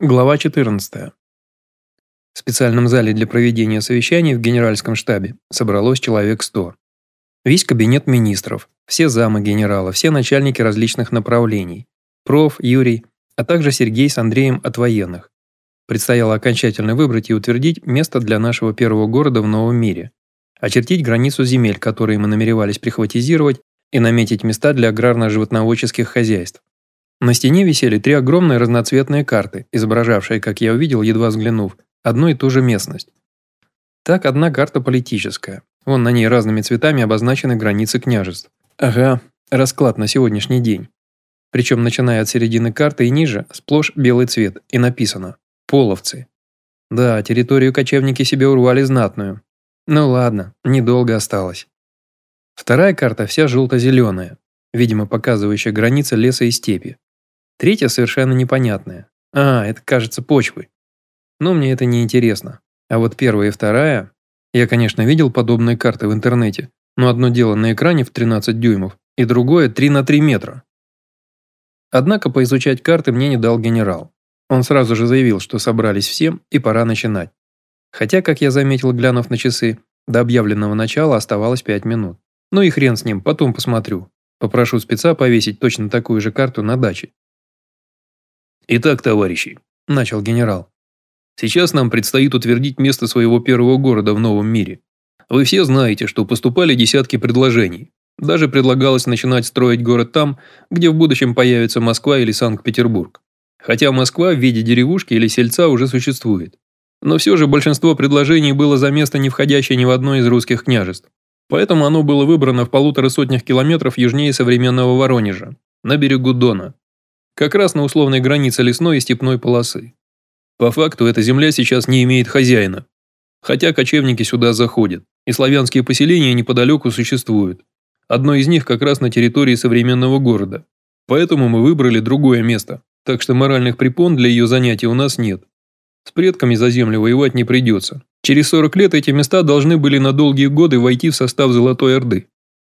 Глава 14. В специальном зале для проведения совещаний в генеральском штабе собралось человек 100. Весь кабинет министров, все замы генерала, все начальники различных направлений, проф, Юрий, а также Сергей с Андреем от военных. Предстояло окончательно выбрать и утвердить место для нашего первого города в новом мире, очертить границу земель, которые мы намеревались прихватизировать, и наметить места для аграрно-животноводческих хозяйств. На стене висели три огромные разноцветные карты, изображавшие, как я увидел, едва взглянув, одну и ту же местность. Так, одна карта политическая. Вон на ней разными цветами обозначены границы княжеств. Ага, расклад на сегодняшний день. Причем, начиная от середины карты и ниже, сплошь белый цвет, и написано «Половцы». Да, территорию кочевники себе урвали знатную. Ну ладно, недолго осталось. Вторая карта вся желто-зеленая, видимо, показывающая границы леса и степи. Третья совершенно непонятная. А, это, кажется, почвы. Но мне это не интересно. А вот первая и вторая... Я, конечно, видел подобные карты в интернете, но одно дело на экране в 13 дюймов, и другое 3 на 3 метра. Однако поизучать карты мне не дал генерал. Он сразу же заявил, что собрались все и пора начинать. Хотя, как я заметил, глянув на часы, до объявленного начала оставалось 5 минут. Ну и хрен с ним, потом посмотрю. Попрошу спеца повесить точно такую же карту на даче. «Итак, товарищи», – начал генерал, – «сейчас нам предстоит утвердить место своего первого города в новом мире. Вы все знаете, что поступали десятки предложений. Даже предлагалось начинать строить город там, где в будущем появится Москва или Санкт-Петербург. Хотя Москва в виде деревушки или сельца уже существует. Но все же большинство предложений было за место, не входящее ни в одно из русских княжеств. Поэтому оно было выбрано в полутора сотнях километров южнее современного Воронежа, на берегу Дона, как раз на условной границе лесной и степной полосы. По факту эта земля сейчас не имеет хозяина. Хотя кочевники сюда заходят, и славянские поселения неподалеку существуют. Одно из них как раз на территории современного города. Поэтому мы выбрали другое место, так что моральных препон для ее занятия у нас нет. С предками за землю воевать не придется. Через 40 лет эти места должны были на долгие годы войти в состав Золотой Орды.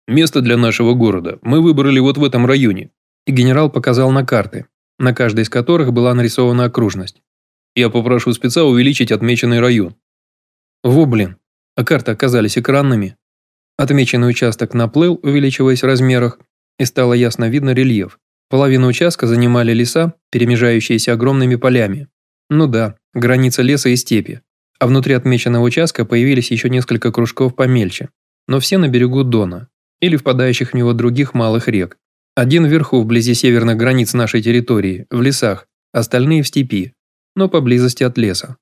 Место для нашего города мы выбрали вот в этом районе, и генерал показал на карты, на каждой из которых была нарисована окружность. Я попрошу спеца увеличить отмеченный район. Во блин, а карты оказались экранными. Отмеченный участок наплыл, увеличиваясь в размерах, и стало ясно видно рельеф. Половину участка занимали леса, перемежающиеся огромными полями. Ну да, граница леса и степи. А внутри отмеченного участка появились еще несколько кружков помельче, но все на берегу Дона или впадающих в него других малых рек. Один вверху, вблизи северных границ нашей территории, в лесах, остальные в степи, но поблизости от леса.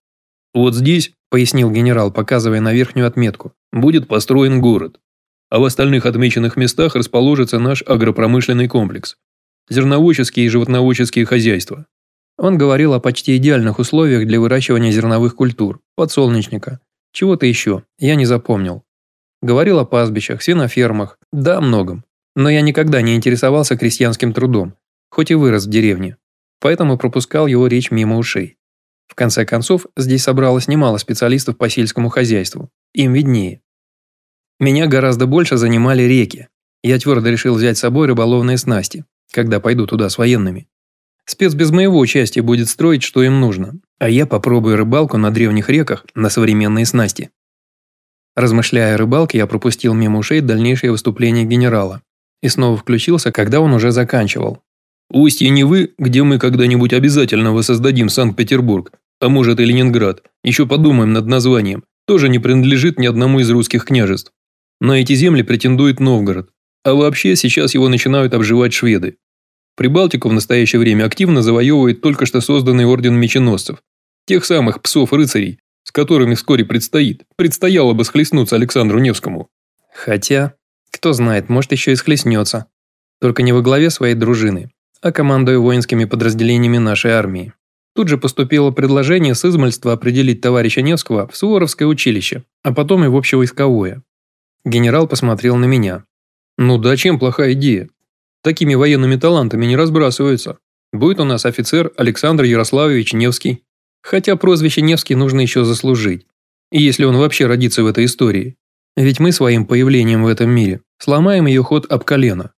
«Вот здесь», – пояснил генерал, показывая на верхнюю отметку, – «будет построен город. А в остальных отмеченных местах расположится наш агропромышленный комплекс. Зерноводческие и животноводческие хозяйства». Он говорил о почти идеальных условиях для выращивания зерновых культур, подсолнечника, чего-то еще, я не запомнил. Говорил о пастбищах, свинофермах, да о многом. Но я никогда не интересовался крестьянским трудом, хоть и вырос в деревне, поэтому пропускал его речь мимо ушей. В конце концов, здесь собралось немало специалистов по сельскому хозяйству, им виднее. Меня гораздо больше занимали реки. Я твердо решил взять с собой рыболовные снасти, когда пойду туда с военными. Спец без моего участия будет строить, что им нужно, а я попробую рыбалку на древних реках на современные снасти. Размышляя о рыбалке, я пропустил мимо ушей дальнейшее выступление генерала, и снова включился, когда он уже заканчивал. «Устье Невы, где мы когда-нибудь обязательно воссоздадим Санкт-Петербург, а может и Ленинград, еще подумаем над названием, тоже не принадлежит ни одному из русских княжеств. На эти земли претендует Новгород, а вообще сейчас его начинают обживать шведы. Прибалтику в настоящее время активно завоевывает только что созданный орден меченосцев, тех самых псов-рыцарей, с которыми вскоре предстоит, предстояло бы схлестнуться Александру Невскому. Хотя, кто знает, может еще и схлестнется. Только не во главе своей дружины, а командуя воинскими подразделениями нашей армии. Тут же поступило предложение с измальства определить товарища Невского в Суворовское училище, а потом и в общевойсковое. Генерал посмотрел на меня. «Ну да, чем плохая идея? Такими военными талантами не разбрасываются. Будет у нас офицер Александр Ярославович Невский. Хотя прозвище Невский нужно еще заслужить. И если он вообще родится в этой истории. Ведь мы своим появлением в этом мире сломаем ее ход об колено.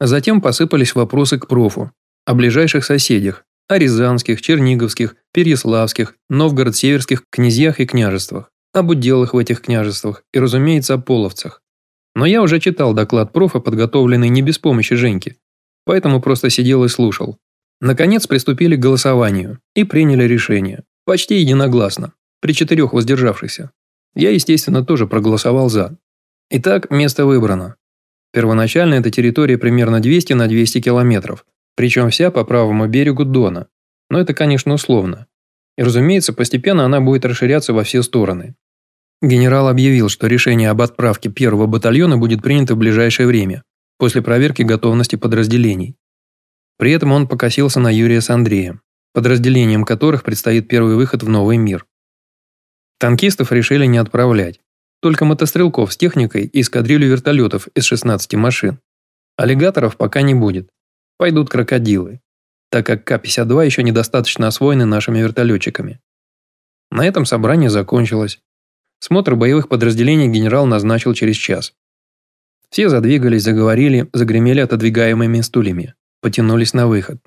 Затем посыпались вопросы к профу, о ближайших соседях, о рязанских, черниговских Переславских, Новгород-Северских князьях и княжествах, об уделах в этих княжествах и, разумеется, о половцах. Но я уже читал доклад профа, подготовленный не без помощи Женьки, поэтому просто сидел и слушал. Наконец приступили к голосованию и приняли решение. Почти единогласно, при четырех воздержавшихся. Я, естественно, тоже проголосовал «за». Итак, место выбрано. Первоначально эта территория примерно 200 на 200 километров, причем вся по правому берегу Дона. Но это, конечно, условно. И, разумеется, постепенно она будет расширяться во все стороны. Генерал объявил, что решение об отправке первого батальона будет принято в ближайшее время, после проверки готовности подразделений. При этом он покосился на Юрия с Андреем, подразделением которых предстоит первый выход в новый мир. Танкистов решили не отправлять, только мотострелков с техникой и эскадрилью вертолетов из 16 машин. Аллигаторов пока не будет. Пойдут крокодилы, так как К-52 еще недостаточно освоены нашими вертолетчиками. На этом собрание закончилось. Смотр боевых подразделений генерал назначил через час. Все задвигались, заговорили, загремели отодвигаемыми стульями. Потянулись на выход.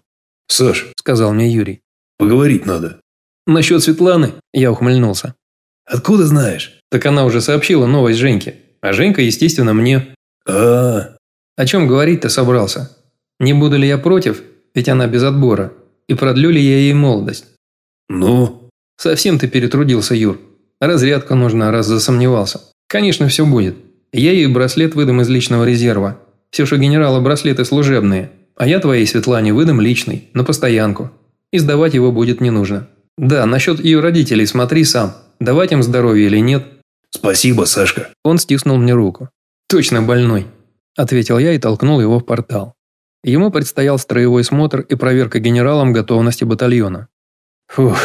«Саш», – сказал мне Юрий. «Поговорить надо». «Насчет Светланы?» – я ухмыльнулся. «Откуда знаешь?» Так она уже сообщила новость Женьке. А Женька, естественно, мне. а, -а, -а. О чем говорить-то собрался? Не буду ли я против, ведь она без отбора, и продлю ли я ей молодость? Ну? Совсем ты перетрудился, Юр. Разрядка нужна, раз засомневался. Конечно, все будет. Я ей браслет выдам из личного резерва. Все же генерала браслеты служебные. А я твоей Светлане выдам личный, на постоянку. И сдавать его будет не нужно. Да, насчет ее родителей смотри сам. Давать им здоровье или нет. Спасибо, Сашка. Он стиснул мне руку. Точно больной. Ответил я и толкнул его в портал. Ему предстоял строевой смотр и проверка генералом готовности батальона. Фух,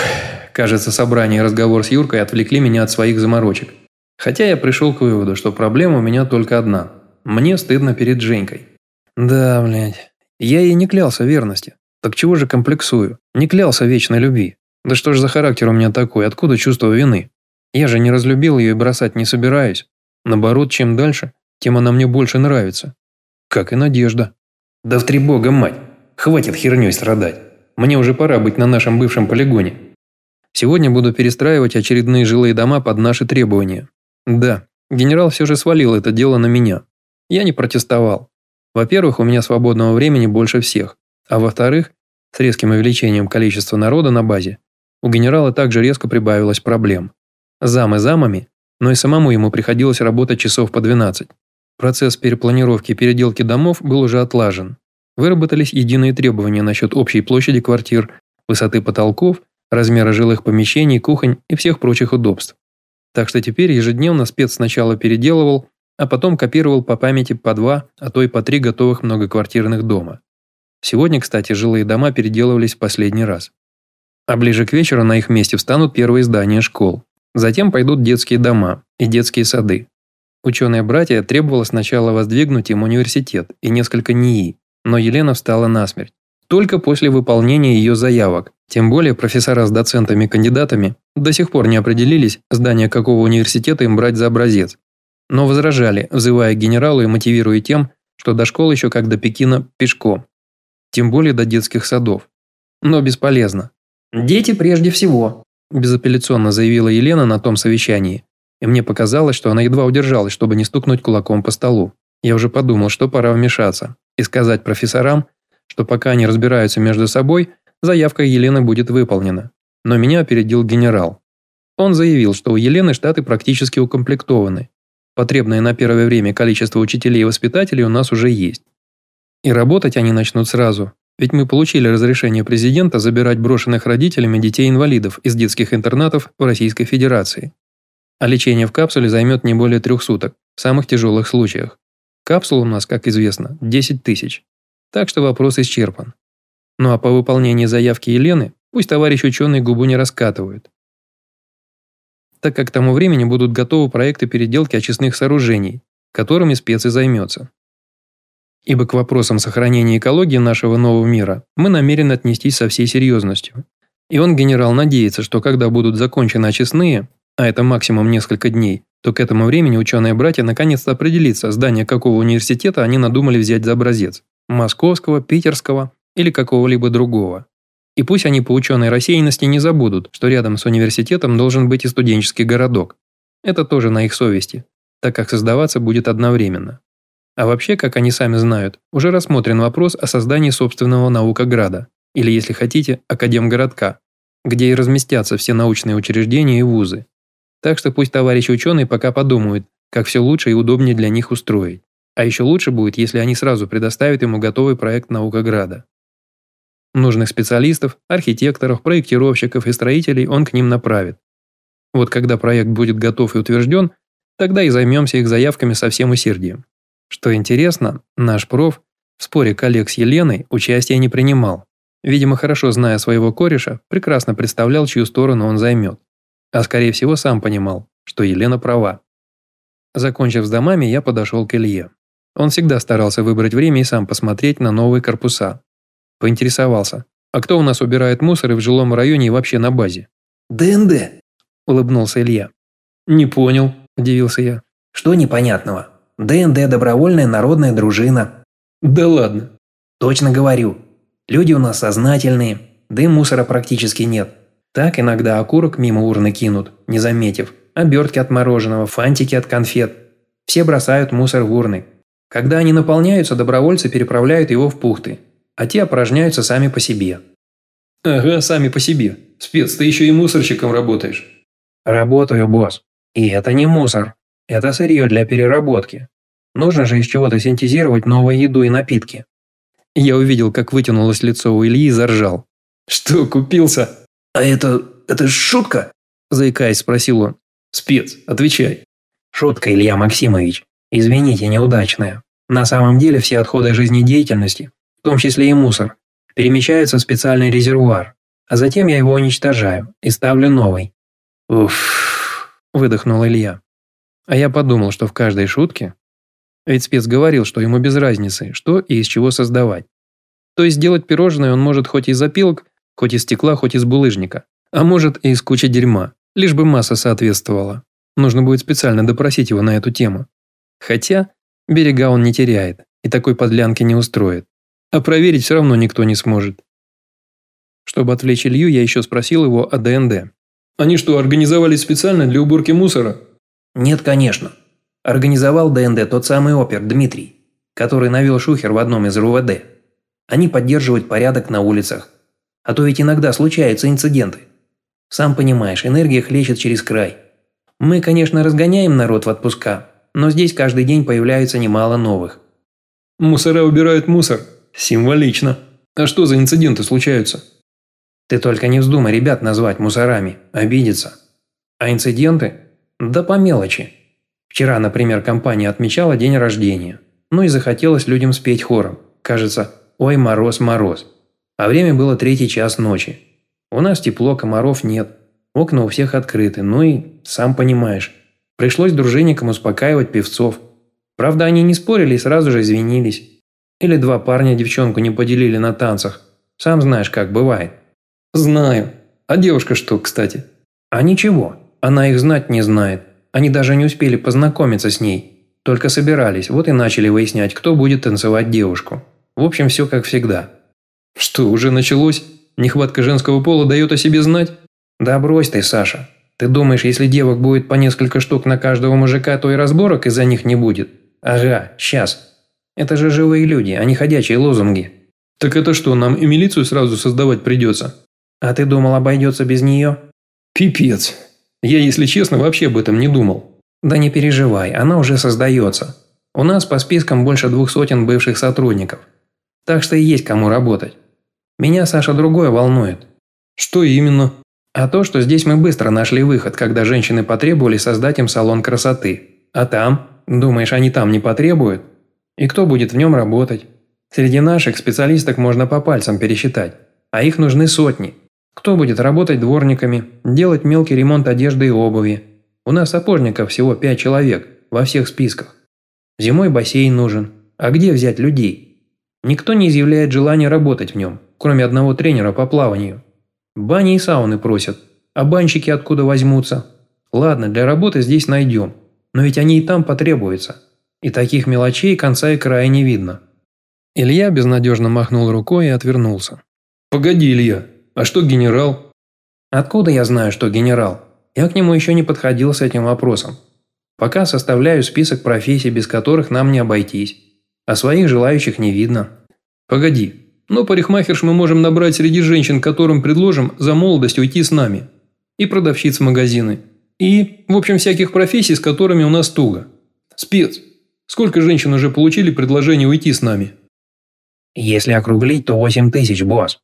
кажется, собрание и разговор с Юркой отвлекли меня от своих заморочек. Хотя я пришел к выводу, что проблема у меня только одна. Мне стыдно перед Женькой. Да, блядь. Я ей не клялся верности. Так чего же комплексую? Не клялся вечной любви. Да что ж за характер у меня такой, откуда чувство вины? Я же не разлюбил ее и бросать не собираюсь. Наоборот, чем дальше, тем она мне больше нравится. Как и Надежда. Да в три бога, мать! Хватит херней страдать. Мне уже пора быть на нашем бывшем полигоне. Сегодня буду перестраивать очередные жилые дома под наши требования. Да, генерал все же свалил это дело на меня. Я не протестовал. Во-первых, у меня свободного времени больше всех. А во-вторых, с резким увеличением количества народа на базе, у генерала также резко прибавилось проблем. Замы замами, но и самому ему приходилось работать часов по 12. Процесс перепланировки и переделки домов был уже отлажен. Выработались единые требования насчет общей площади квартир, высоты потолков, размера жилых помещений, кухонь и всех прочих удобств. Так что теперь ежедневно спец сначала переделывал, а потом копировал по памяти по два, а то и по три готовых многоквартирных дома. Сегодня, кстати, жилые дома переделывались в последний раз. А ближе к вечеру на их месте встанут первые здания школ. Затем пойдут детские дома и детские сады. Ученые-братья требовало сначала воздвигнуть им университет и несколько НИИ, но Елена встала насмерть. Только после выполнения ее заявок, тем более профессора с доцентами-кандидатами до сих пор не определились, здание какого университета им брать за образец. Но возражали, взывая генералу и мотивируя тем, что до школы еще как до Пекина пешком. Тем более до детских садов. Но бесполезно. «Дети прежде всего», – безапелляционно заявила Елена на том совещании, и мне показалось, что она едва удержалась, чтобы не стукнуть кулаком по столу. Я уже подумал, что пора вмешаться и сказать профессорам, что пока они разбираются между собой, заявка Елены будет выполнена. Но меня опередил генерал. Он заявил, что у Елены штаты практически укомплектованы. Потребное на первое время количество учителей и воспитателей у нас уже есть. И работать они начнут сразу, ведь мы получили разрешение президента забирать брошенных родителями детей-инвалидов из детских интернатов в Российской Федерации а лечение в капсуле займет не более трех суток, в самых тяжелых случаях. Капсул у нас, как известно, 10 тысяч. Так что вопрос исчерпан. Ну а по выполнении заявки Елены пусть товарищ ученый губу не раскатывает. Так как к тому времени будут готовы проекты переделки очистных сооружений, которыми спец займется. Ибо к вопросам сохранения экологии нашего нового мира мы намерены отнестись со всей серьезностью. И он, генерал, надеется, что когда будут закончены очистные, а это максимум несколько дней, то к этому времени ученые-братья наконец-то определятся, здание какого университета они надумали взять за образец – московского, питерского или какого-либо другого. И пусть они по ученой рассеянности не забудут, что рядом с университетом должен быть и студенческий городок. Это тоже на их совести, так как создаваться будет одновременно. А вообще, как они сами знают, уже рассмотрен вопрос о создании собственного наукограда, или, если хотите, академгородка, где и разместятся все научные учреждения и вузы. Так что пусть товарищи ученые пока подумают, как все лучше и удобнее для них устроить. А еще лучше будет, если они сразу предоставят ему готовый проект наукограда. Нужных специалистов, архитекторов, проектировщиков и строителей он к ним направит. Вот когда проект будет готов и утвержден, тогда и займемся их заявками со всем усердием. Что интересно, наш проф в споре коллег с Еленой участия не принимал. Видимо, хорошо зная своего кореша, прекрасно представлял, чью сторону он займет. А скорее всего сам понимал, что Елена права. Закончив с домами, я подошел к Илье. Он всегда старался выбрать время и сам посмотреть на новые корпуса, Поинтересовался. «А кто у нас убирает мусор и в жилом районе и вообще на базе?» «ДНД», – улыбнулся Илья. «Не понял», – удивился я. «Что непонятного? ДНД – добровольная народная дружина». «Да ладно». «Точно говорю. Люди у нас сознательные, да и мусора практически нет. Так иногда окурок мимо урны кинут, не заметив. Обертки от мороженого, фантики от конфет. Все бросают мусор в урны. Когда они наполняются, добровольцы переправляют его в пухты а те опорожняются сами по себе. Ага, сами по себе. Спец, ты еще и мусорщиком работаешь. Работаю, босс. И это не мусор. Это сырье для переработки. Нужно же из чего-то синтезировать новую еду и напитки. Я увидел, как вытянулось лицо у Ильи и заржал. «Что, купился?» «А это... это шутка?» Заикаясь, спросил он. «Спец, отвечай». «Шутка, Илья Максимович. Извините, неудачная. На самом деле все отходы жизнедеятельности в том числе и мусор, перемещаются в специальный резервуар, а затем я его уничтожаю и ставлю новый. Уф, выдохнул Илья. А я подумал, что в каждой шутке... Ведь спец говорил, что ему без разницы, что и из чего создавать. То есть сделать пирожное он может хоть из опилок, хоть из стекла, хоть из булыжника, а может и из кучи дерьма, лишь бы масса соответствовала. Нужно будет специально допросить его на эту тему. Хотя берега он не теряет и такой подлянки не устроит а проверить все равно никто не сможет. Чтобы отвлечь Илью, я еще спросил его о ДНД. «Они что, организовались специально для уборки мусора?» «Нет, конечно. Организовал ДНД тот самый опер Дмитрий, который навел шухер в одном из РУВД. Они поддерживают порядок на улицах. А то ведь иногда случаются инциденты. Сам понимаешь, энергия хлещет через край. Мы, конечно, разгоняем народ в отпуска, но здесь каждый день появляется немало новых». «Мусора убирают мусор», Символично. А что за инциденты случаются? Ты только не вздумай ребят назвать мусорами, обидеться. А инциденты? Да по мелочи. Вчера, например, компания отмечала день рождения. Ну и захотелось людям спеть хором. Кажется, ой, мороз, мороз. А время было третий час ночи. У нас тепло, комаров нет. Окна у всех открыты, ну и, сам понимаешь, пришлось дружинникам успокаивать певцов. Правда, они не спорили и сразу же извинились. Или два парня девчонку не поделили на танцах. Сам знаешь, как бывает». «Знаю. А девушка что, кстати?» «А ничего. Она их знать не знает. Они даже не успели познакомиться с ней. Только собирались, вот и начали выяснять, кто будет танцевать девушку. В общем, все как всегда». «Что, уже началось? Нехватка женского пола дает о себе знать?» «Да брось ты, Саша. Ты думаешь, если девок будет по несколько штук на каждого мужика, то и разборок из-за них не будет? Ага, сейчас. Это же живые люди, а не ходячие лозунги. Так это что, нам и милицию сразу создавать придется? А ты думал, обойдется без нее? Пипец. Я, если честно, вообще об этом не думал. Да не переживай, она уже создается. У нас по спискам больше двух сотен бывших сотрудников. Так что и есть кому работать. Меня, Саша, другое волнует. Что именно? А то, что здесь мы быстро нашли выход, когда женщины потребовали создать им салон красоты. А там? Думаешь, они там не потребуют? И кто будет в нем работать? Среди наших специалисток можно по пальцам пересчитать, а их нужны сотни. Кто будет работать дворниками, делать мелкий ремонт одежды и обуви? У нас сапожников всего пять человек во всех списках. Зимой бассейн нужен. А где взять людей? Никто не изъявляет желания работать в нем, кроме одного тренера по плаванию. Бани и сауны просят. А банщики откуда возьмутся? Ладно, для работы здесь найдем. Но ведь они и там потребуются. И таких мелочей конца и края не видно. Илья безнадежно махнул рукой и отвернулся. «Погоди, Илья, А что генерал? Откуда я знаю, что генерал? Я к нему еще не подходил с этим вопросом. Пока составляю список профессий, без которых нам не обойтись. А своих желающих не видно. Погоди, но парикмахерш мы можем набрать среди женщин, которым предложим за молодость уйти с нами. И продавщиц магазины. И, в общем, всяких профессий, с которыми у нас туго. Спец. Сколько женщин уже получили предложение уйти с нами? Если округлить, то 8 тысяч, босс.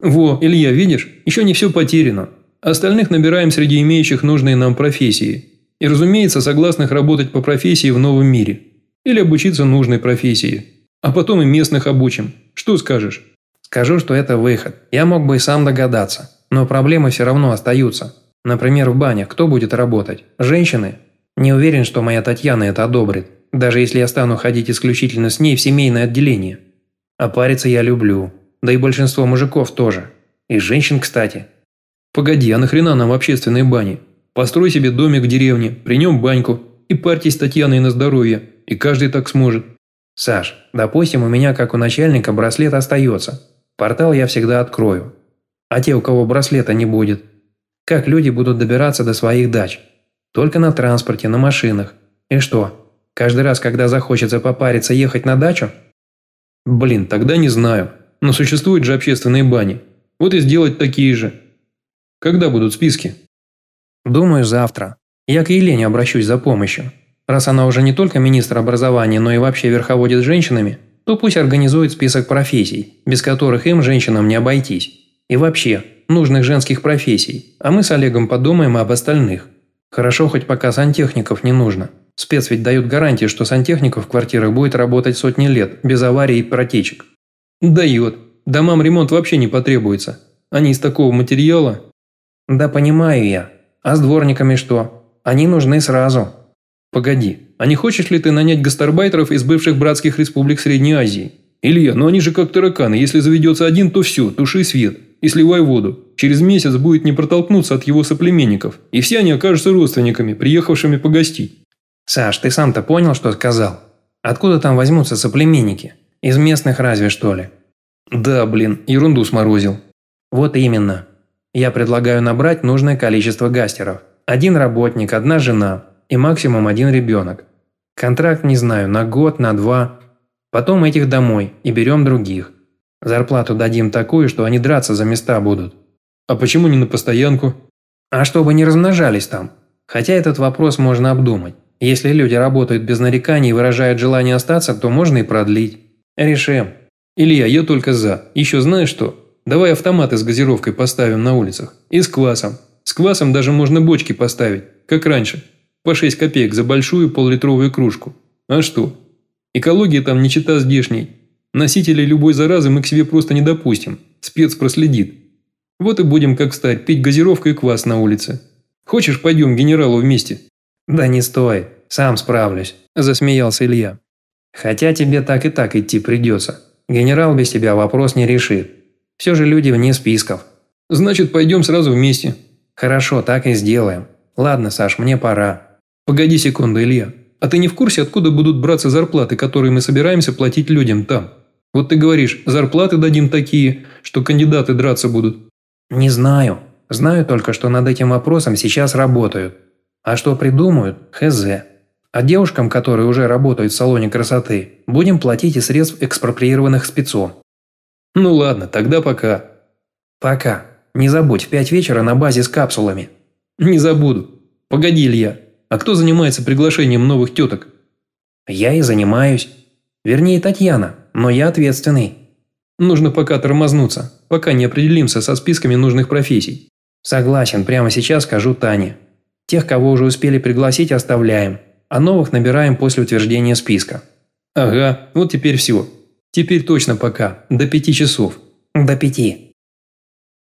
Во, Илья, видишь, еще не все потеряно. Остальных набираем среди имеющих нужные нам профессии. И, разумеется, согласных работать по профессии в новом мире. Или обучиться нужной профессии. А потом и местных обучим. Что скажешь? Скажу, что это выход. Я мог бы и сам догадаться. Но проблемы все равно остаются. Например, в банях кто будет работать? Женщины? Не уверен, что моя Татьяна это одобрит. Даже если я стану ходить исключительно с ней в семейное отделение. А париться я люблю. Да и большинство мужиков тоже. И женщин, кстати. Погоди, а нахрена нам общественные бани? Построй себе домик в деревне, при нем баньку и парьтесь с Татьяной на здоровье. И каждый так сможет. Саш, допустим, у меня, как у начальника, браслет остается. Портал я всегда открою. А те, у кого браслета не будет? Как люди будут добираться до своих дач? Только на транспорте, на машинах. И что, каждый раз, когда захочется попариться, ехать на дачу? Блин, тогда не знаю. Но существуют же общественные бани. Вот и сделать такие же. Когда будут списки? Думаю, завтра. Я к Елене обращусь за помощью. Раз она уже не только министр образования, но и вообще верховодит женщинами, то пусть организует список профессий, без которых им, женщинам, не обойтись. И вообще, нужных женских профессий. А мы с Олегом подумаем об остальных. Хорошо, хоть пока сантехников не нужно. Спец ведь дают гарантии, что сантехников в квартирах будет работать сотни лет, без аварий и протечек. Дает. Домам ремонт вообще не потребуется. Они из такого материала. Да понимаю я. А с дворниками что? Они нужны сразу. Погоди, а не хочешь ли ты нанять гастарбайтеров из бывших братских республик Средней Азии? Илья, ну они же как тараканы, если заведется один, то все, туши свет и сливай воду. Через месяц будет не протолкнуться от его соплеменников, и все они окажутся родственниками, приехавшими погостить. Саш, ты сам-то понял, что сказал? Откуда там возьмутся соплеменники? Из местных разве что ли? Да, блин, ерунду сморозил. Вот именно. Я предлагаю набрать нужное количество гастеров. Один работник, одна жена и максимум один ребенок. Контракт, не знаю, на год, на два. Потом этих домой и берем других. Зарплату дадим такую, что они драться за места будут. А почему не на постоянку? А чтобы не размножались там. Хотя этот вопрос можно обдумать. Если люди работают без нареканий и выражают желание остаться, то можно и продлить. Решим. Илья, я только за. Еще знаешь что? Давай автоматы с газировкой поставим на улицах. И с квасом. С квасом даже можно бочки поставить, как раньше. По 6 копеек за большую поллитровую кружку. А что? Экология там не чита здешней. Носителей любой заразы мы к себе просто не допустим. Спец проследит. Вот и будем, как стать, пить газировку и квас на улице. Хочешь, пойдем к генералу вместе?» «Да не стой, сам справлюсь», – засмеялся Илья. «Хотя тебе так и так идти придется. Генерал без тебя вопрос не решит. Все же люди вне списков». «Значит, пойдем сразу вместе». «Хорошо, так и сделаем. Ладно, Саш, мне пора». «Погоди секунду, Илья. А ты не в курсе, откуда будут браться зарплаты, которые мы собираемся платить людям там?» Вот ты говоришь, зарплаты дадим такие, что кандидаты драться будут. Не знаю. Знаю только, что над этим вопросом сейчас работают. А что придумают – хз. А девушкам, которые уже работают в салоне красоты, будем платить из средств экспроприированных спецом. Ну ладно, тогда пока. Пока. Не забудь, в пять вечера на базе с капсулами. Не забуду. Погоди, Илья. А кто занимается приглашением новых теток? Я и занимаюсь. Вернее, Татьяна но я ответственный. Нужно пока тормознуться, пока не определимся со списками нужных профессий. Согласен, прямо сейчас скажу Тане. Тех, кого уже успели пригласить, оставляем, а новых набираем после утверждения списка. Ага, вот теперь все. Теперь точно пока, до пяти часов. До пяти.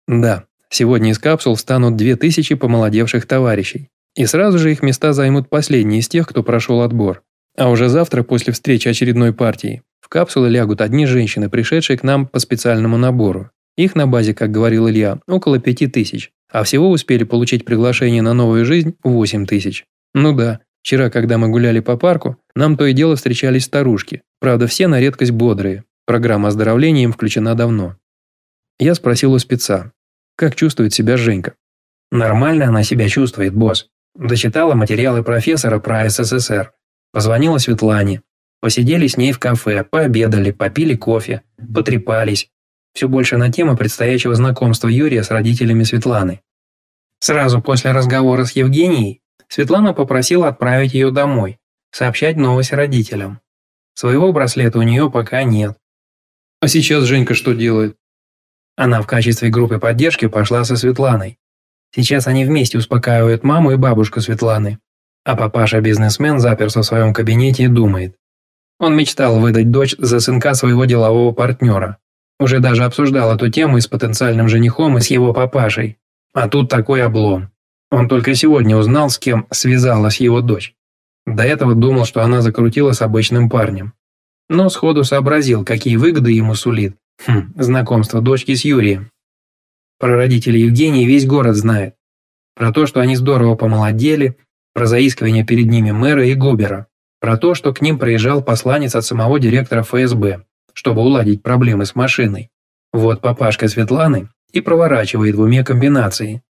Да, сегодня из капсул встанут две тысячи помолодевших товарищей. И сразу же их места займут последние из тех, кто прошел отбор. А уже завтра, после встречи очередной партии, в капсулы лягут одни женщины, пришедшие к нам по специальному набору. Их на базе, как говорил Илья, около пяти тысяч, а всего успели получить приглашение на новую жизнь 8 тысяч. Ну да, вчера, когда мы гуляли по парку, нам то и дело встречались старушки, правда все на редкость бодрые. Программа оздоровления им включена давно. Я спросил у спеца. Как чувствует себя Женька? Нормально она себя чувствует, босс. Дочитала материалы профессора про СССР. Позвонила Светлане. Посидели с ней в кафе, пообедали, попили кофе, потрепались. Все больше на тему предстоящего знакомства Юрия с родителями Светланы. Сразу после разговора с Евгенией Светлана попросила отправить ее домой, сообщать новость родителям. Своего браслета у нее пока нет. А сейчас Женька что делает? Она в качестве группы поддержки пошла со Светланой. Сейчас они вместе успокаивают маму и бабушку Светланы. А папаша-бизнесмен заперся в своем кабинете и думает. Он мечтал выдать дочь за сынка своего делового партнера. Уже даже обсуждал эту тему и с потенциальным женихом, и с его папашей. А тут такой облом. Он только сегодня узнал, с кем связалась его дочь. До этого думал, что она закрутила с обычным парнем. Но сходу сообразил, какие выгоды ему сулит. Хм, знакомство дочки с Юрием. Про родителей Евгении весь город знает. Про то, что они здорово помолодели, про заискивание перед ними мэра и Губера, про то, что к ним приезжал посланец от самого директора ФСБ, чтобы уладить проблемы с машиной. Вот папашка Светланы и проворачивает в уме комбинации.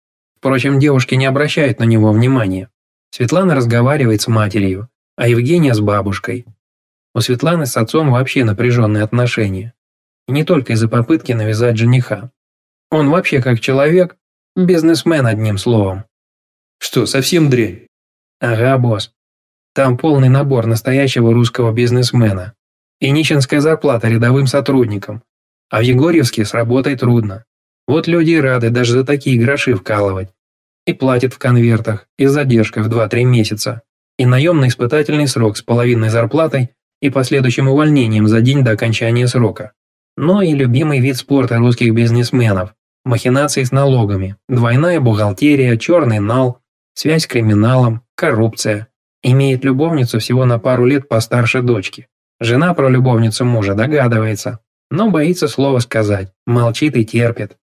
Впрочем, девушки не обращают на него внимания. Светлана разговаривает с матерью, а Евгения с бабушкой. У Светланы с отцом вообще напряженные отношения. И не только из-за попытки навязать жениха. Он вообще как человек, бизнесмен одним словом. Что, совсем дрянь? Ага, босс. Там полный набор настоящего русского бизнесмена. И нищенская зарплата рядовым сотрудникам. А в Егорьевске с работой трудно. Вот люди и рады даже за такие гроши вкалывать. И платят в конвертах, и с задержкой в 2-3 месяца. И наемный испытательный срок с половинной зарплатой и последующим увольнением за день до окончания срока. Но и любимый вид спорта русских бизнесменов – махинации с налогами, двойная бухгалтерия, черный нал, связь с криминалом, коррупция. Имеет любовницу всего на пару лет постарше дочки. Жена про любовницу мужа догадывается, но боится слова сказать, молчит и терпит.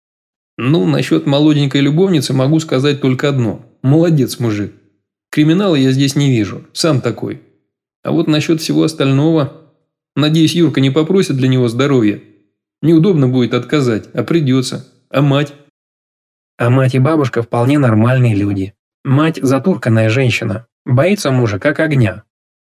Ну, насчет молоденькой любовницы могу сказать только одно. Молодец, мужик. Криминала я здесь не вижу, сам такой. А вот насчет всего остального... Надеюсь, Юрка не попросит для него здоровья. Неудобно будет отказать, а придется. А мать? А мать и бабушка вполне нормальные люди. Мать – затурканная женщина. Боится мужа, как огня.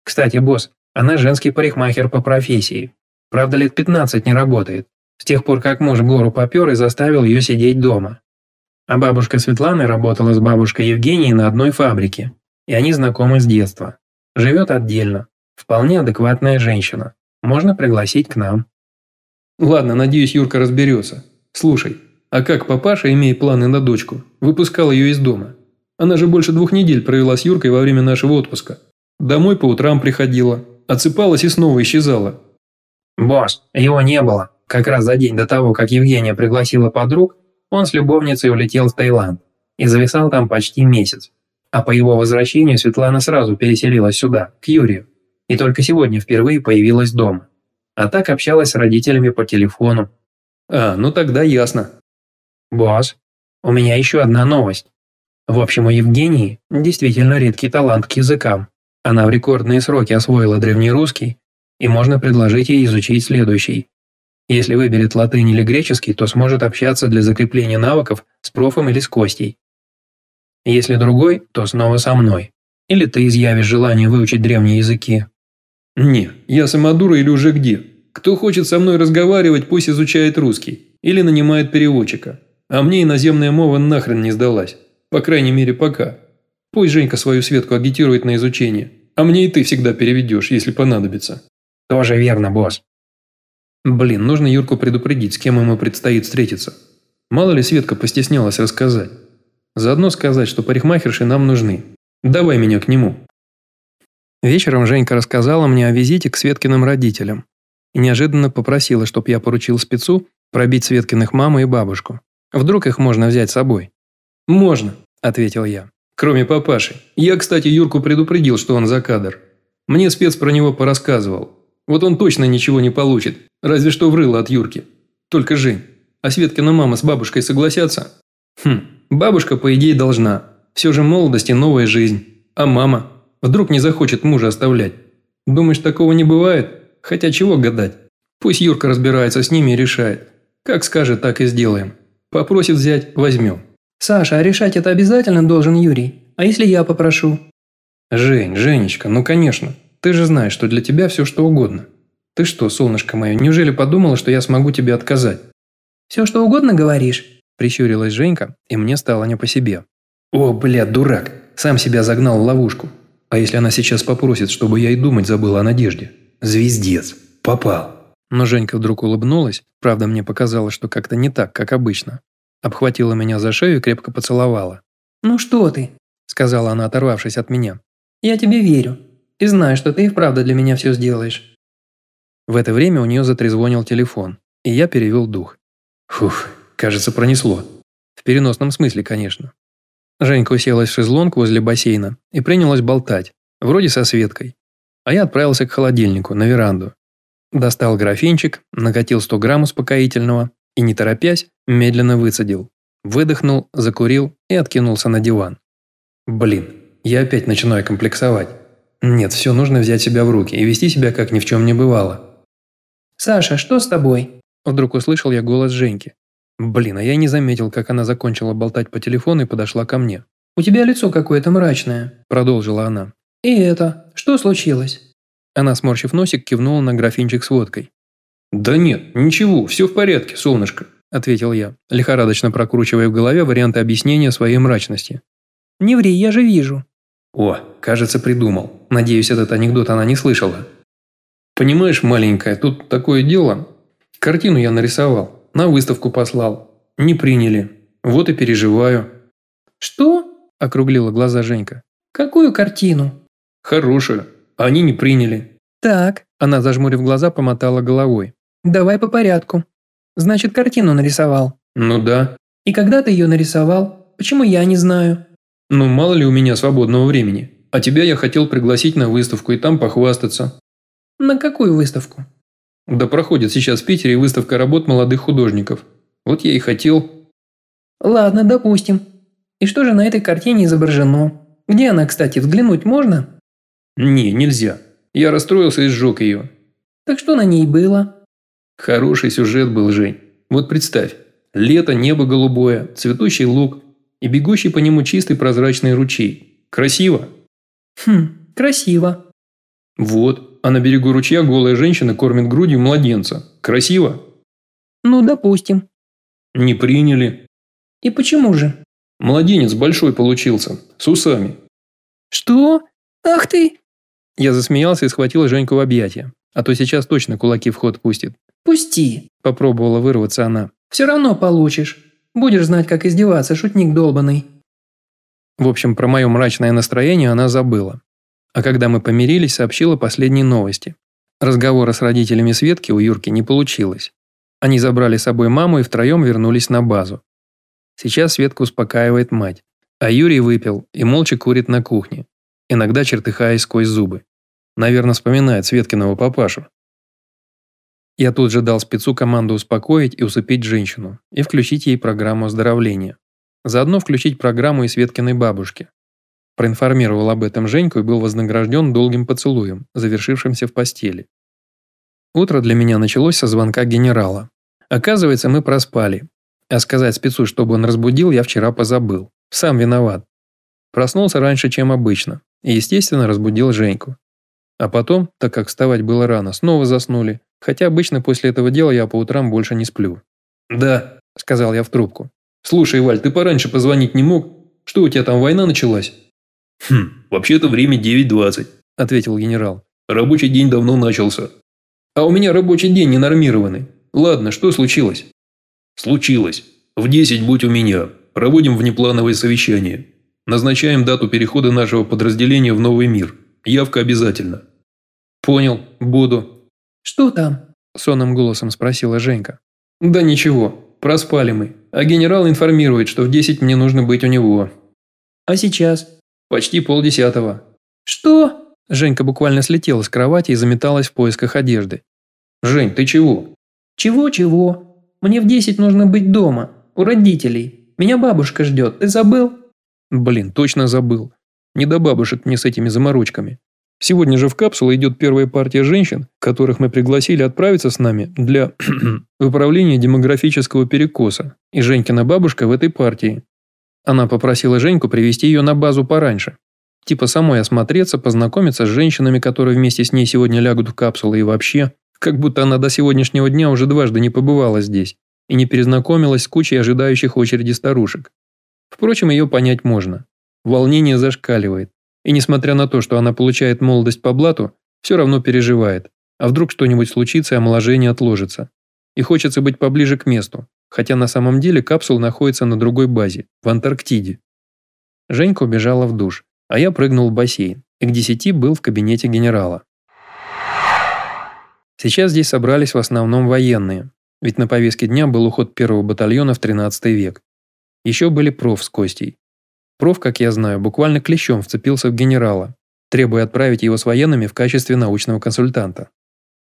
Кстати, босс, она женский парикмахер по профессии. Правда, лет 15 не работает. С тех пор, как муж в гору попер и заставил ее сидеть дома. А бабушка Светланы работала с бабушкой Евгенией на одной фабрике. И они знакомы с детства. Живет отдельно. Вполне адекватная женщина. Можно пригласить к нам. Ладно, надеюсь, Юрка разберется. Слушай, а как папаша, имея планы на дочку, выпускал ее из дома? Она же больше двух недель провела с Юркой во время нашего отпуска. Домой по утрам приходила, отсыпалась и снова исчезала. «Босс, его не было. Как раз за день до того, как Евгения пригласила подруг, он с любовницей улетел в Таиланд и зависал там почти месяц. А по его возвращению Светлана сразу переселилась сюда, к Юрию, и только сегодня впервые появилась дома. А так общалась с родителями по телефону. А, ну тогда ясно. «Босс, у меня еще одна новость. В общем, у Евгении действительно редкий талант к языкам. Она в рекордные сроки освоила древнерусский, и можно предложить ей изучить следующий. Если выберет латынь или греческий, то сможет общаться для закрепления навыков с профом или с Костей. Если другой, то снова со мной. Или ты изъявишь желание выучить древние языки. Не, я самодура или уже где. Кто хочет со мной разговаривать, пусть изучает русский. Или нанимает переводчика. А мне иноземная мова нахрен не сдалась. По крайней мере, пока. Пусть Женька свою Светку агитирует на изучение, а мне и ты всегда переведешь, если понадобится». «Тоже верно, босс». «Блин, нужно Юрку предупредить, с кем ему предстоит встретиться. Мало ли Светка постеснялась рассказать. Заодно сказать, что парикмахерши нам нужны. Давай меня к нему». Вечером Женька рассказала мне о визите к Светкиным родителям и неожиданно попросила, чтобы я поручил спецу пробить Светкиных маму и бабушку. Вдруг их можно взять с собой. «Можно», – ответил я. «Кроме папаши. Я, кстати, Юрку предупредил, что он за кадр. Мне спец про него порассказывал. Вот он точно ничего не получит, разве что врыло от Юрки. Только Жень, а Светкина мама с бабушкой согласятся? Хм, бабушка, по идее, должна. Все же молодость и новая жизнь. А мама? Вдруг не захочет мужа оставлять? Думаешь, такого не бывает? Хотя чего гадать? Пусть Юрка разбирается с ними и решает. Как скажет, так и сделаем. Попросит взять – возьмем. Саша, а решать это обязательно должен Юрий. А если я попрошу? Жень, Женечка, ну конечно. Ты же знаешь, что для тебя все что угодно. Ты что, солнышко мое, неужели подумала, что я смогу тебе отказать? Все что угодно говоришь? Прищурилась Женька, и мне стало не по себе. О, бля, дурак. Сам себя загнал в ловушку. А если она сейчас попросит, чтобы я и думать забыла о надежде? Звездец. Попал. Но Женька вдруг улыбнулась, правда мне показалось, что как-то не так, как обычно. Обхватила меня за шею и крепко поцеловала. «Ну что ты?» – сказала она, оторвавшись от меня. «Я тебе верю. И знаю, что ты и вправду для меня все сделаешь». В это время у нее затрезвонил телефон, и я перевел дух. Фух, кажется, пронесло. В переносном смысле, конечно. Женька уселась в шезлонг возле бассейна и принялась болтать, вроде со Светкой. А я отправился к холодильнику, на веранду. Достал графинчик, накатил 100 грамм успокоительного и, не торопясь, медленно выцедил. Выдохнул, закурил и откинулся на диван. Блин, я опять начинаю комплексовать. Нет, все нужно взять себя в руки и вести себя, как ни в чем не бывало. «Саша, что с тобой?» Вдруг услышал я голос Женьки. Блин, а я не заметил, как она закончила болтать по телефону и подошла ко мне. «У тебя лицо какое-то мрачное», – продолжила она. «И это, что случилось?» Она, сморщив носик, кивнула на графинчик с водкой. «Да нет, ничего, все в порядке, солнышко», – ответил я, лихорадочно прокручивая в голове варианты объяснения своей мрачности. «Не ври, я же вижу». «О, кажется, придумал. Надеюсь, этот анекдот она не слышала». «Понимаешь, маленькая, тут такое дело. Картину я нарисовал. На выставку послал. Не приняли. Вот и переживаю». «Что?» – округлила глаза Женька. «Какую картину?» «Хорошую. Они не приняли». «Так». Она, зажмурив глаза, помотала головой. «Давай по порядку. Значит, картину нарисовал?» «Ну да». «И когда ты ее нарисовал? Почему я не знаю?» «Ну, мало ли у меня свободного времени. А тебя я хотел пригласить на выставку и там похвастаться». «На какую выставку?» Да проходит сейчас в Питере выставка работ молодых художников. Вот я и хотел. Ладно, допустим. И что же на этой картине изображено? Где она, кстати, взглянуть можно? Не, нельзя. Я расстроился и сжег ее. Так что на ней было? Хороший сюжет был, Жень. Вот представь. Лето, небо голубое, цветущий луг и бегущий по нему чистый прозрачный ручей. Красиво? Хм, красиво. Вот, а на берегу ручья голая женщина кормит грудью младенца. Красиво? Ну, допустим. Не приняли. И почему же? Младенец большой получился, с усами. Что? Ах ты! Я засмеялся и схватил Женьку в объятия. А то сейчас точно кулаки в ход пустит. Пусти. Попробовала вырваться она. Все равно получишь. Будешь знать, как издеваться, шутник долбанный. В общем, про мое мрачное настроение она забыла а когда мы помирились, сообщила последние новости. Разговора с родителями Светки у Юрки не получилось. Они забрали с собой маму и втроем вернулись на базу. Сейчас Светка успокаивает мать, а Юрий выпил и молча курит на кухне, иногда чертыхаясь сквозь зубы. Наверное, вспоминает Светкиного папашу. Я тут же дал спецу команду успокоить и усыпить женщину и включить ей программу оздоровления. Заодно включить программу и Светкиной бабушке. Проинформировал об этом Женьку и был вознагражден долгим поцелуем, завершившимся в постели. Утро для меня началось со звонка генерала. Оказывается, мы проспали. А сказать спецу, чтобы он разбудил, я вчера позабыл. Сам виноват. Проснулся раньше, чем обычно. И, естественно, разбудил Женьку. А потом, так как вставать было рано, снова заснули. Хотя обычно после этого дела я по утрам больше не сплю. «Да», – сказал я в трубку. «Слушай, Валь, ты пораньше позвонить не мог? Что у тебя там, война началась?» «Хм, вообще-то время 9.20», – ответил генерал. «Рабочий день давно начался». «А у меня рабочий день ненормированный. Ладно, что случилось?» «Случилось. В 10 будь у меня. Проводим внеплановое совещание. Назначаем дату перехода нашего подразделения в новый мир. Явка обязательно». «Понял. Буду». «Что там?» – сонным голосом спросила Женька. «Да ничего. Проспали мы. А генерал информирует, что в 10 мне нужно быть у него». «А сейчас?» Почти полдесятого». «Что?» Женька буквально слетела с кровати и заметалась в поисках одежды. «Жень, ты чего?» «Чего-чего? Мне в десять нужно быть дома, у родителей. Меня бабушка ждет, ты забыл?» «Блин, точно забыл. Не до бабушек мне с этими заморочками. Сегодня же в капсулу идет первая партия женщин, которых мы пригласили отправиться с нами для выправления демографического перекоса. И Женькина бабушка в этой партии. Она попросила Женьку привести ее на базу пораньше. Типа самой осмотреться, познакомиться с женщинами, которые вместе с ней сегодня лягут в капсулы и вообще, как будто она до сегодняшнего дня уже дважды не побывала здесь и не перезнакомилась с кучей ожидающих очереди старушек. Впрочем, ее понять можно. Волнение зашкаливает. И несмотря на то, что она получает молодость по блату, все равно переживает. А вдруг что-нибудь случится и омоложение отложится. И хочется быть поближе к месту, хотя на самом деле капсула находится на другой базе, в Антарктиде. Женька убежала в душ, а я прыгнул в бассейн и к десяти был в кабинете генерала. Сейчас здесь собрались в основном военные, ведь на повестке дня был уход первого батальона в 13 век. Еще были проф с Костей. Проф, как я знаю, буквально клещом вцепился в генерала, требуя отправить его с военными в качестве научного консультанта.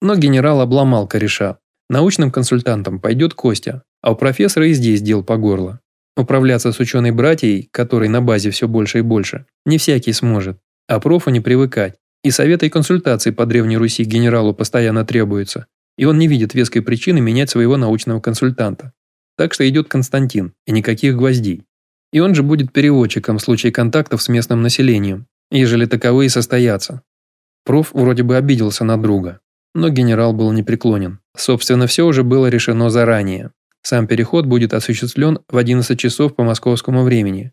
Но генерал обломал кореша. Научным консультантом пойдет Костя, а у профессора и здесь дел по горло. Управляться с ученой братьей, которой на базе все больше и больше, не всякий сможет, а профу не привыкать. И советы и консультации по Древней Руси генералу постоянно требуются, и он не видит веской причины менять своего научного консультанта. Так что идет Константин, и никаких гвоздей. И он же будет переводчиком в случае контактов с местным населением, ежели таковые состоятся. Проф вроде бы обиделся на друга, но генерал был непреклонен. Собственно, все уже было решено заранее. Сам переход будет осуществлен в 11 часов по московскому времени.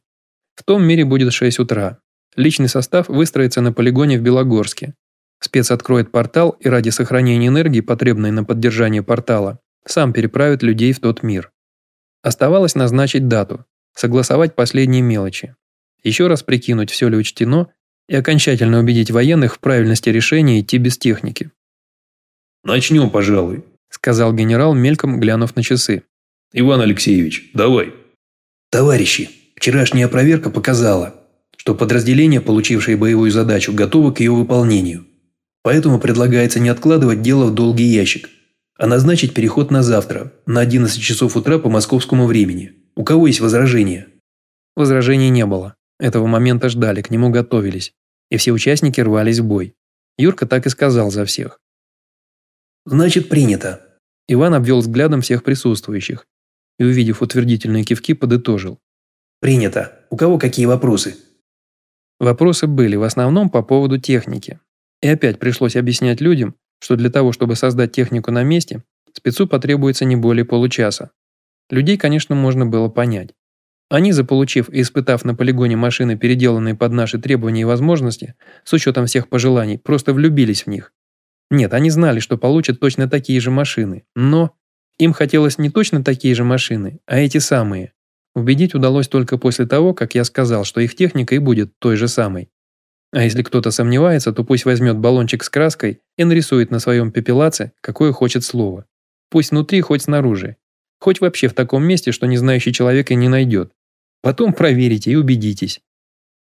В том мире будет 6 утра, Личный состав выстроится на полигоне в Белогорске. Спец откроет портал и ради сохранения энергии, потребной на поддержание портала, сам переправит людей в тот мир. Оставалось назначить дату, согласовать последние мелочи. Еще раз прикинуть, все ли учтено, и окончательно убедить военных в правильности решения идти без техники. «Начнем, пожалуй», – сказал генерал, мельком глянув на часы. «Иван Алексеевич, давай». «Товарищи, вчерашняя проверка показала, что подразделения, получившие боевую задачу, готовы к ее выполнению. Поэтому предлагается не откладывать дело в долгий ящик, а назначить переход на завтра, на 11 часов утра по московскому времени. У кого есть возражения? Возражений не было. Этого момента ждали, к нему готовились. И все участники рвались в бой. Юрка так и сказал за всех. «Значит, принято». Иван обвел взглядом всех присутствующих и, увидев утвердительные кивки, подытожил. «Принято. У кого какие вопросы?» Вопросы были в основном по поводу техники. И опять пришлось объяснять людям, что для того, чтобы создать технику на месте, спецу потребуется не более получаса. Людей, конечно, можно было понять. Они, заполучив и испытав на полигоне машины, переделанные под наши требования и возможности, с учетом всех пожеланий, просто влюбились в них. Нет, они знали, что получат точно такие же машины, но им хотелось не точно такие же машины, а эти самые, Убедить удалось только после того, как я сказал, что их техника и будет той же самой. А если кто-то сомневается, то пусть возьмет баллончик с краской и нарисует на своем пепелаце, какое хочет слово. Пусть внутри, хоть снаружи. Хоть вообще в таком месте, что не знающий человек и не найдет. Потом проверите и убедитесь.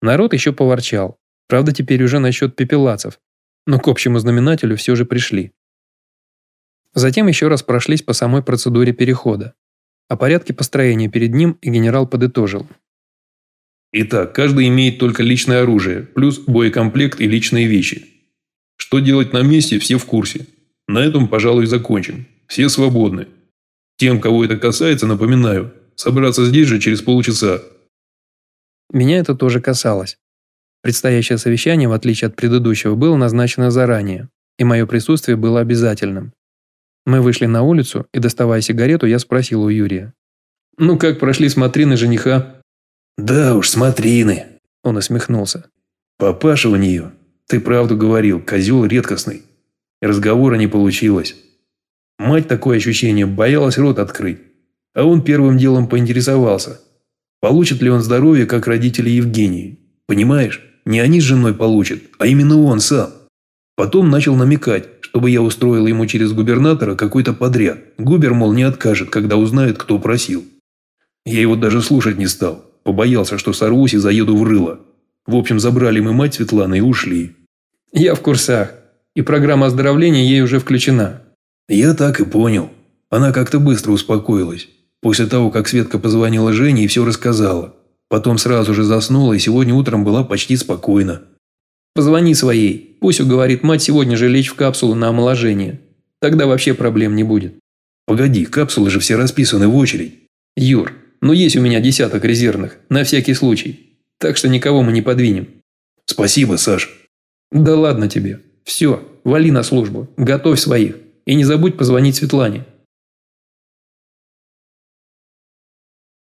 Народ еще поворчал. Правда, теперь уже насчет пепелацев. Но к общему знаменателю все же пришли. Затем еще раз прошлись по самой процедуре перехода. О порядке построения перед ним и генерал подытожил. Итак, каждый имеет только личное оружие, плюс боекомплект и личные вещи. Что делать на месте, все в курсе. На этом, пожалуй, закончим. Все свободны. Тем, кого это касается, напоминаю, собраться здесь же через полчаса. Меня это тоже касалось. Предстоящее совещание, в отличие от предыдущего, было назначено заранее, и мое присутствие было обязательным. Мы вышли на улицу, и, доставая сигарету, я спросил у Юрия. «Ну как прошли смотрины жениха?» «Да уж, смотрины», – он усмехнулся. «Папаша у нее. Ты правду говорил, козел редкостный. Разговора не получилось. Мать такое ощущение боялась рот открыть. А он первым делом поинтересовался, получит ли он здоровье, как родители Евгении. Понимаешь, не они с женой получат, а именно он сам. Потом начал намекать, чтобы я устроил ему через губернатора какой-то подряд. Губер, мол, не откажет, когда узнает, кто просил. Я его даже слушать не стал. Побоялся, что сорвусь и заеду в рыло. В общем, забрали мы мать Светланы и ушли. Я в курсах. И программа оздоровления ей уже включена. Я так и понял. Она как-то быстро успокоилась. После того, как Светка позвонила Жене и все рассказала. Потом сразу же заснула и сегодня утром была почти спокойна. Позвони своей, пусть уговорит мать сегодня же лечь в капсулу на омоложение. Тогда вообще проблем не будет. Погоди, капсулы же все расписаны в очередь. Юр, ну есть у меня десяток резервных, на всякий случай. Так что никого мы не подвинем. Спасибо, Саш. Да ладно тебе. Все, вали на службу, готовь своих. И не забудь позвонить Светлане.